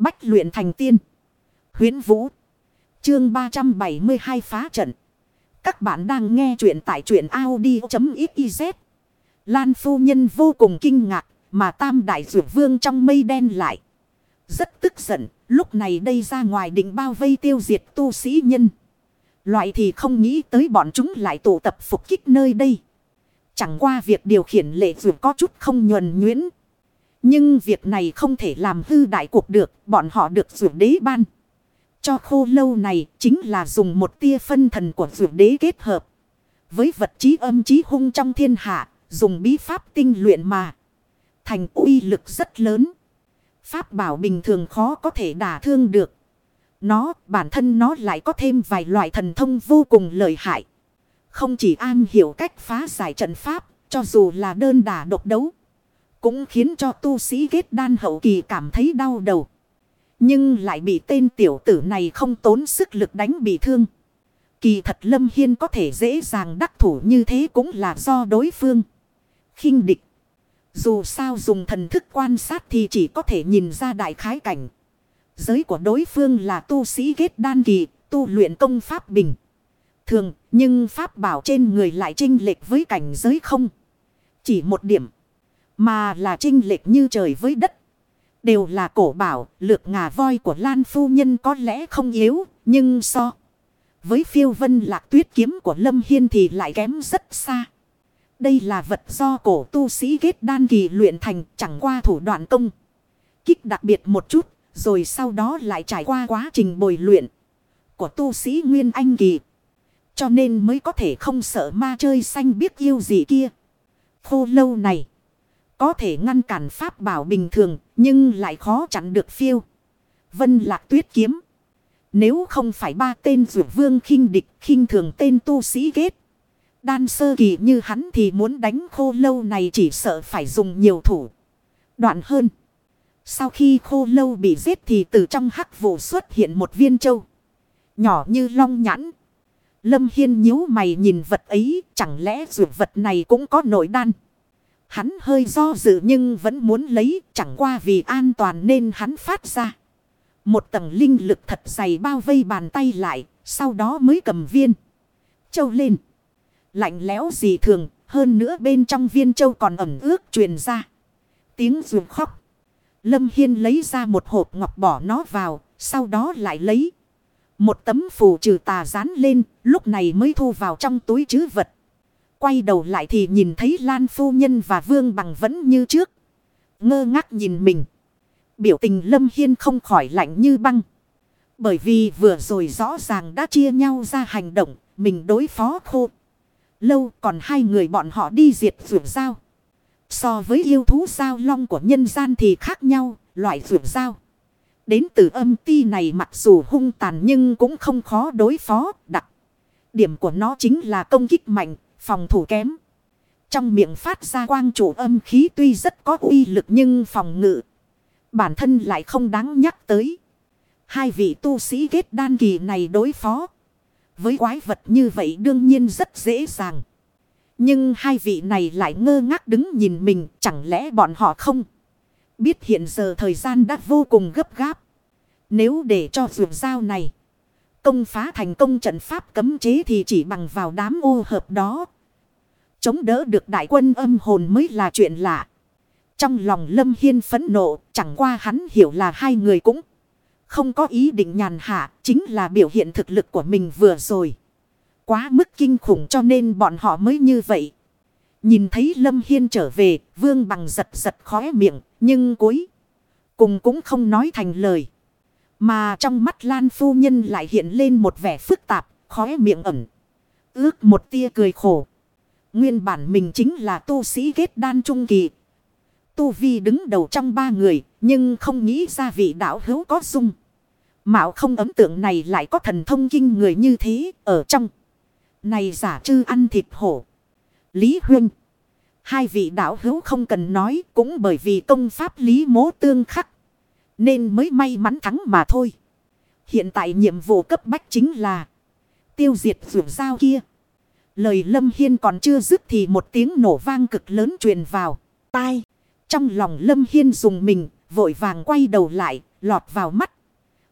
Bách luyện thành tiên. Huyến Vũ. Chương 372 phá trận. Các bạn đang nghe truyện tại truyện Audi.xyz. Lan phu nhân vô cùng kinh ngạc mà tam đại rượu vương trong mây đen lại. Rất tức giận, lúc này đây ra ngoài định bao vây tiêu diệt tu sĩ nhân. Loại thì không nghĩ tới bọn chúng lại tụ tập phục kích nơi đây. Chẳng qua việc điều khiển lệ dù có chút không nhuần nhuyễn. Nhưng việc này không thể làm hư đại cuộc được, bọn họ được rượu đế ban. Cho khô lâu này chính là dùng một tia phân thần của rượu đế kết hợp. Với vật trí âm trí hung trong thiên hạ, dùng bí pháp tinh luyện mà. Thành uy lực rất lớn. Pháp bảo bình thường khó có thể đả thương được. Nó, bản thân nó lại có thêm vài loại thần thông vô cùng lợi hại. Không chỉ an hiểu cách phá giải trận pháp, cho dù là đơn đả độc đấu. Cũng khiến cho tu sĩ kết đan hậu kỳ cảm thấy đau đầu. Nhưng lại bị tên tiểu tử này không tốn sức lực đánh bị thương. Kỳ thật Lâm Hiên có thể dễ dàng đắc thủ như thế cũng là do đối phương. khinh địch. Dù sao dùng thần thức quan sát thì chỉ có thể nhìn ra đại khái cảnh. Giới của đối phương là tu sĩ kết đan kỳ, tu luyện công pháp bình. Thường, nhưng pháp bảo trên người lại trinh lệch với cảnh giới không. Chỉ một điểm, mà là trinh lệch như trời với đất. Đều là cổ bảo, lược ngà voi của Lan Phu Nhân có lẽ không yếu, nhưng so. Với phiêu vân lạc tuyết kiếm của Lâm Hiên thì lại kém rất xa. Đây là vật do cổ tu sĩ kết đan kỳ luyện thành chẳng qua thủ đoạn công. Kích đặc biệt một chút, rồi sau đó lại trải qua quá trình bồi luyện của tu sĩ Nguyên Anh kỳ. Cho nên mới có thể không sợ ma chơi xanh biết yêu gì kia. Khô lâu này. Có thể ngăn cản pháp bảo bình thường. Nhưng lại khó chặn được phiêu. Vân lạc tuyết kiếm. Nếu không phải ba tên rượu vương khinh địch khinh thường tên tu sĩ kết. Đan sơ kỳ như hắn thì muốn đánh khô lâu này chỉ sợ phải dùng nhiều thủ. Đoạn hơn. Sau khi khô lâu bị giết thì từ trong hắc vụ xuất hiện một viên châu. Nhỏ như long nhãn. Lâm Hiên nhíu mày nhìn vật ấy, chẳng lẽ dù vật này cũng có nội đan. Hắn hơi do dự nhưng vẫn muốn lấy, chẳng qua vì an toàn nên hắn phát ra. Một tầng linh lực thật dày bao vây bàn tay lại, sau đó mới cầm viên. Châu lên. Lạnh lẽo gì thường, hơn nữa bên trong viên châu còn ẩm ướt truyền ra. Tiếng ruột khóc. Lâm Hiên lấy ra một hộp ngọc bỏ nó vào, sau đó lại lấy. Một tấm phù trừ tà dán lên, lúc này mới thu vào trong túi chứ vật. Quay đầu lại thì nhìn thấy Lan Phu Nhân và Vương Bằng vẫn như trước. Ngơ ngác nhìn mình. Biểu tình Lâm Hiên không khỏi lạnh như băng. Bởi vì vừa rồi rõ ràng đã chia nhau ra hành động, mình đối phó khô. Lâu còn hai người bọn họ đi diệt vượt giao. So với yêu thú sao long của nhân gian thì khác nhau, loại vượt giao. Đến từ âm ti này mặc dù hung tàn nhưng cũng không khó đối phó. Đặc điểm của nó chính là công kích mạnh, phòng thủ kém. Trong miệng phát ra quang chủ âm khí tuy rất có uy lực nhưng phòng ngự. Bản thân lại không đáng nhắc tới. Hai vị tu sĩ kết đan kỳ này đối phó. Với quái vật như vậy đương nhiên rất dễ dàng. Nhưng hai vị này lại ngơ ngác đứng nhìn mình, chẳng lẽ bọn họ không biết hiện giờ thời gian đã vô cùng gấp gáp. Nếu để cho vườn dao này công phá thành công trận pháp cấm chế thì chỉ bằng vào đám ô hợp đó. Chống đỡ được đại quân âm hồn mới là chuyện lạ. Trong lòng Lâm Hiên phẫn nộ, chẳng qua hắn hiểu là hai người cũng không có ý định nhàn hạ, chính là biểu hiện thực lực của mình vừa rồi. Quá mức kinh khủng cho nên bọn họ mới như vậy. Nhìn thấy Lâm Hiên trở về, Vương Bằng giật giật khóe miệng, nhưng cuối cùng cũng không nói thành lời. Mà trong mắt Lan Phu Nhân lại hiện lên một vẻ phức tạp, khóe miệng ẩn. Ước một tia cười khổ. Nguyên bản mình chính là tu sĩ kết đan trung kỳ. Tu Vi đứng đầu trong ba người, nhưng không nghĩ ra vị đạo hữu có dung. Mạo không ấm tượng này lại có thần thông kinh người như thế, ở trong. Này giả trư ăn thịt hổ. Lý Huynh. Hai vị đạo hữu không cần nói cũng bởi vì công pháp lý mố tương khắc. Nên mới may mắn thắng mà thôi. Hiện tại nhiệm vụ cấp bách chính là tiêu diệt rượu dao kia. Lời Lâm Hiên còn chưa dứt thì một tiếng nổ vang cực lớn truyền vào. Tai. Trong lòng Lâm Hiên dùng mình, vội vàng quay đầu lại, lọt vào mắt.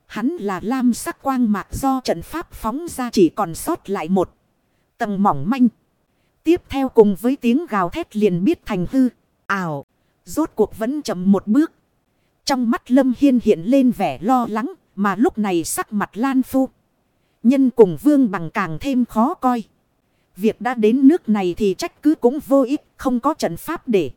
Hắn là lam sắc quang mạc do trận pháp phóng ra chỉ còn sót lại một tầng mỏng manh. Tiếp theo cùng với tiếng gào thét liền biết thành hư, ảo, rốt cuộc vẫn chậm một bước. Trong mắt Lâm Hiên hiện lên vẻ lo lắng, mà lúc này sắc mặt Lan Phu. Nhân cùng vương bằng càng thêm khó coi. Việc đã đến nước này thì trách cứ cũng vô ích, không có trận pháp để.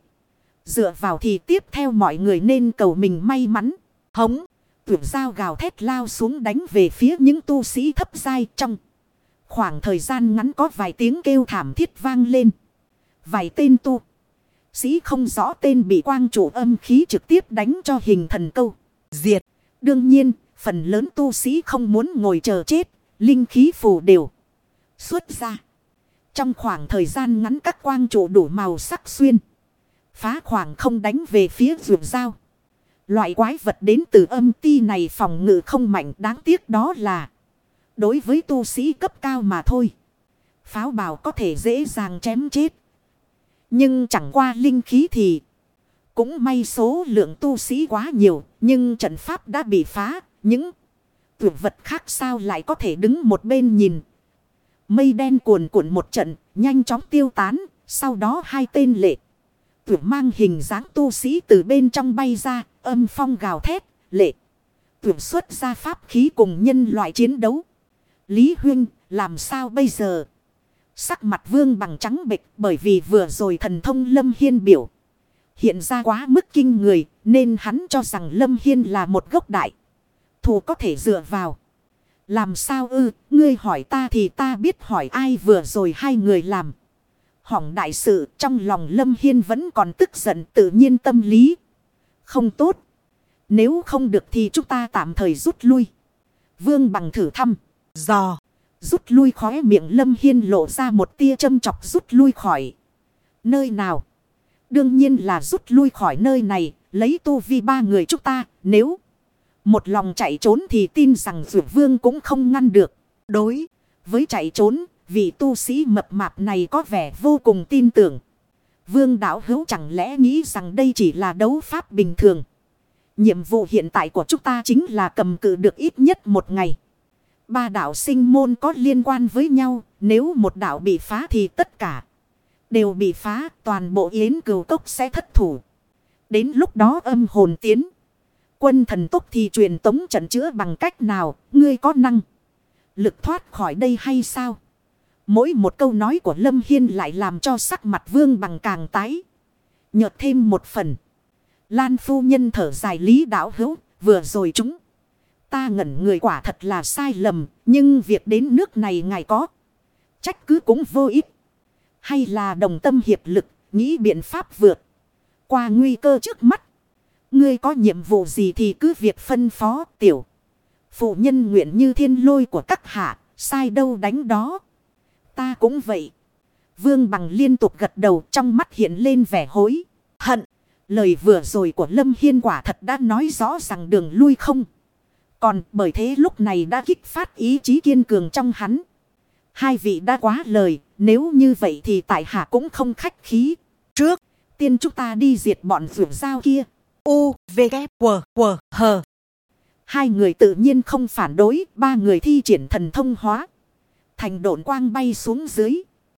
Dựa vào thì tiếp theo mọi người nên cầu mình may mắn. Hống, tuyệt giao gào thét lao xuống đánh về phía những tu sĩ thấp dai trong. Khoảng thời gian ngắn có vài tiếng kêu thảm thiết vang lên. Vài tên tu. Sĩ không rõ tên bị quang chủ âm khí trực tiếp đánh cho hình thần câu. Diệt. Đương nhiên, phần lớn tu sĩ không muốn ngồi chờ chết. Linh khí phù đều. Xuất ra. Trong khoảng thời gian ngắn các quang trụ đủ màu sắc xuyên. Phá khoảng không đánh về phía vượt dao. Loại quái vật đến từ âm ti này phòng ngự không mạnh đáng tiếc đó là. Đối với tu sĩ cấp cao mà thôi. Pháo bào có thể dễ dàng chém chết. Nhưng chẳng qua linh khí thì. Cũng may số lượng tu sĩ quá nhiều. Nhưng trận pháp đã bị phá. Những tuyệt vật khác sao lại có thể đứng một bên nhìn. Mây đen cuồn cuộn một trận. Nhanh chóng tiêu tán. Sau đó hai tên lệ. Tuyệt mang hình dáng tu sĩ từ bên trong bay ra. Âm phong gào thét. Lệ. Tuyệt xuất ra pháp khí cùng nhân loại chiến đấu. Lý Huyên, làm sao bây giờ? Sắc mặt vương bằng trắng bệch bởi vì vừa rồi thần thông Lâm Hiên biểu. Hiện ra quá mức kinh người nên hắn cho rằng Lâm Hiên là một gốc đại. Thù có thể dựa vào. Làm sao ư, ngươi hỏi ta thì ta biết hỏi ai vừa rồi hai người làm. Hỏng đại sự trong lòng Lâm Hiên vẫn còn tức giận tự nhiên tâm lý. Không tốt. Nếu không được thì chúng ta tạm thời rút lui. Vương bằng thử thăm. dò. Rút lui khóe miệng Lâm Hiên lộ ra một tia châm chọc rút lui khỏi. Nơi nào? Đương nhiên là rút lui khỏi nơi này. Lấy tu vi ba người chúng ta. Nếu một lòng chạy trốn thì tin rằng Dược Vương cũng không ngăn được. Đối với chạy trốn, vị tu sĩ mập mạp này có vẻ vô cùng tin tưởng. Vương đạo hữu chẳng lẽ nghĩ rằng đây chỉ là đấu pháp bình thường. Nhiệm vụ hiện tại của chúng ta chính là cầm cự được ít nhất một ngày. Ba đạo sinh môn có liên quan với nhau, nếu một đạo bị phá thì tất cả đều bị phá, toàn bộ yến cửu cốc sẽ thất thủ. Đến lúc đó âm hồn tiến. Quân thần tốc thì truyền tống trận chữa bằng cách nào, ngươi có năng. Lực thoát khỏi đây hay sao? Mỗi một câu nói của Lâm Hiên lại làm cho sắc mặt vương bằng càng tái. Nhợt thêm một phần. Lan phu nhân thở dài lý đạo hữu, vừa rồi chúng. Ta ngẩn người quả thật là sai lầm, nhưng việc đến nước này ngài có. Trách cứ cũng vô ích. Hay là đồng tâm hiệp lực, nghĩ biện pháp vượt. Qua nguy cơ trước mắt. Ngươi có nhiệm vụ gì thì cứ việc phân phó tiểu. Phụ nhân nguyện như thiên lôi của các hạ, sai đâu đánh đó. Ta cũng vậy. Vương bằng liên tục gật đầu trong mắt hiện lên vẻ hối, hận. Lời vừa rồi của Lâm Hiên quả thật đã nói rõ rằng đường lui không. Còn bởi thế lúc này đã kích phát ý chí kiên cường trong hắn. Hai vị đã quá lời, nếu như vậy thì tại hạ cũng không khách khí. Trước, tiên chúng ta đi diệt bọn rượu dao kia. U, V, K, W, W, H. Hai người tự nhiên không phản đối, ba người thi triển thần thông hóa. Thành độn quang bay xuống dưới.